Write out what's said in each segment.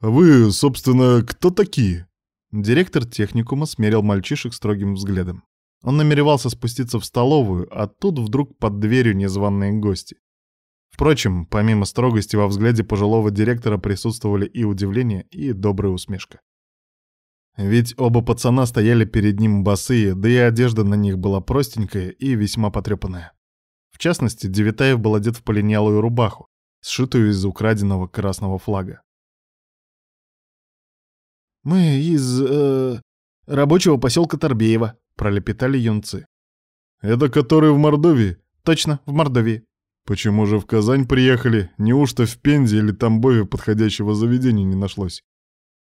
«А вы, собственно, кто такие?» Директор техникума смерил мальчишек строгим взглядом. Он намеревался спуститься в столовую, а тут вдруг под дверью незваные гости. Впрочем, помимо строгости во взгляде пожилого директора присутствовали и удивление, и добрая усмешка. Ведь оба пацана стояли перед ним босые, да и одежда на них была простенькая и весьма потрепанная. В частности, Девитаев был одет в полинялую рубаху, сшитую из украденного красного флага. «Мы из... Э, рабочего поселка Торбеева», — пролепетали юнцы. «Это который в Мордовии?» «Точно, в Мордовии». «Почему же в Казань приехали? Неужто в Пензе или Тамбове подходящего заведения не нашлось?»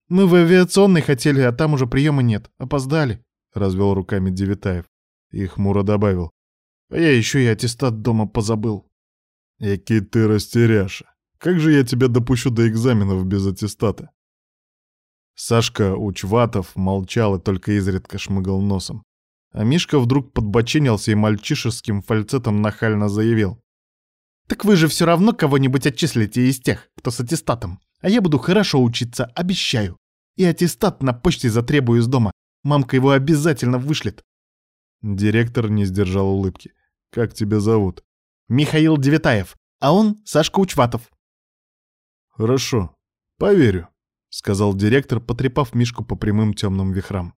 «Мы в авиационной хотели, а там уже приема нет. Опоздали», — развел руками Девитаев. И хмуро добавил. «А я еще и аттестат дома позабыл». «Який ты растеряша. Как же я тебя допущу до экзаменов без аттестата?» Сашка Учватов молчал и только изредка шмыгал носом. А Мишка вдруг подбоченился и мальчишеским фальцетом нахально заявил. «Так вы же все равно кого-нибудь отчислите из тех, кто с аттестатом. А я буду хорошо учиться, обещаю. И аттестат на почте затребую из дома. Мамка его обязательно вышлет». Директор не сдержал улыбки. «Как тебя зовут?» «Михаил Девятаев. А он Сашка Учватов». «Хорошо. Поверю». — сказал директор, потрепав Мишку по прямым темным вихрам.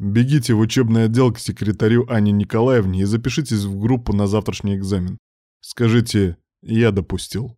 «Бегите в учебный отдел к секретарю Анне Николаевне и запишитесь в группу на завтрашний экзамен. Скажите, я допустил».